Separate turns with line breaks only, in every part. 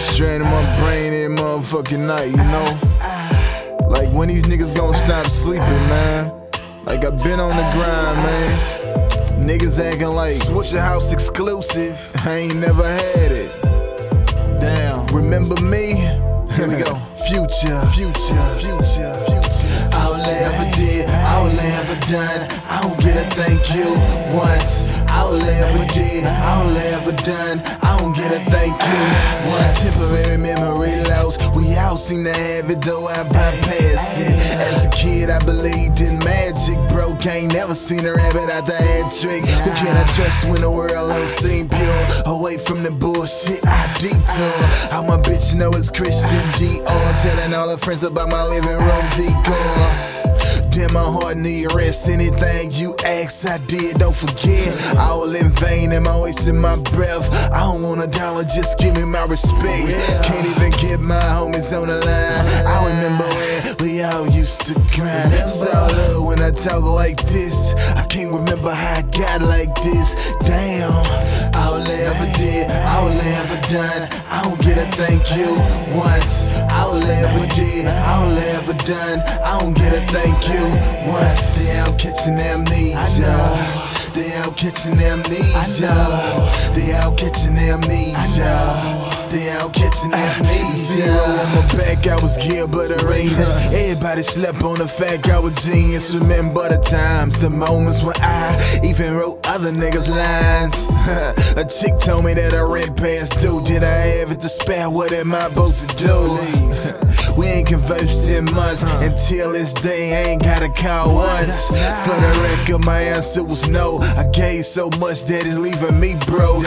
straining my brain in motherfucking night, you know? Like when these niggas gon' stop sleeping, man. Like I've been on the grind, man. Niggas acting like Switch your house exclusive. I ain't never had it. Damn. Remember me? Here we go. Future, future, future, future.
All I ever did, all I ever done. I don't get a thank you once. All I ever did, all I ever done. I don't a thank you once.
Temporary memory loss. We all seem to have it, though I bypass it. As a kid, I believed in magic, bro. Ain't never seen a rabbit out the hat trick. Who can I trust when the world don't seem pure? Away from the bullshit, I detour. All my bitch know it's Christian Dior. Telling all her friends about my living room decor. Damn, my heart need rest. Anything you ask, I did. Don't forget, all in vain. Am I wasting my breath? I don't want a dollar, just give me my respect. Can't even get my homies on the line. I remember when we all used to grind. So when I talk like this. I can't remember how I got like this. Damn,
all I ever did, all I ever done. I don't get a thank you once. I ever did, all I ever done. I don't get a thank you once.
they out catching amnesia. They out catching amnesia. They out catching amnesia. They out catching amnesia. On my back, I was Gilbert Arenas. Everybody slept on the fact I was genius. Remember the times, the moments when I even wrote other niggas' lines. A chick told me that I read past due. Did I have it to spare? What am I supposed to do? We ain't conversed in months until this day. I ain't got a call once. For the record, my answer was no. I gave so much that it's leaving me broke.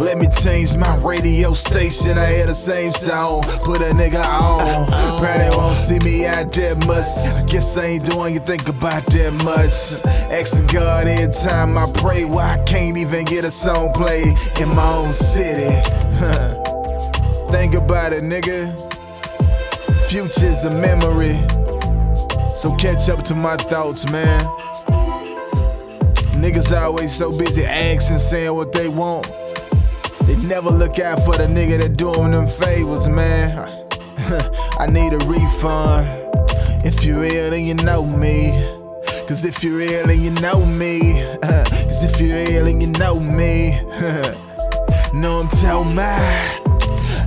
Let me change my radio station. I hear the same song. Put a nigga on. Oh. Probably won't see me out that much. I guess I ain't doing you think about that much. Asking God every time I pray why I can't even get a song played in my own city. think about it, nigga. Future's a memory. So catch up to my thoughts, man. Niggas always so busy asking, saying what they want. They never look out for the nigga that doing them favors, man. I need a refund. If you real, then you know me. Cause if you real, then you know me. Cause if you real, then you know me. know I'm telling my.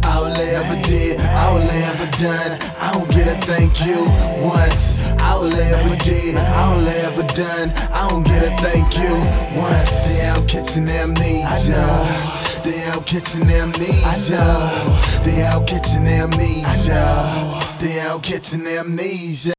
All I ever did, all I ever done. I don't get a thank you once. All I ever did, all I ever done. I don't get a thank you once.
They out catching amnesia. They out catching amnesia. They out catching amnesia. They out catching amnesia.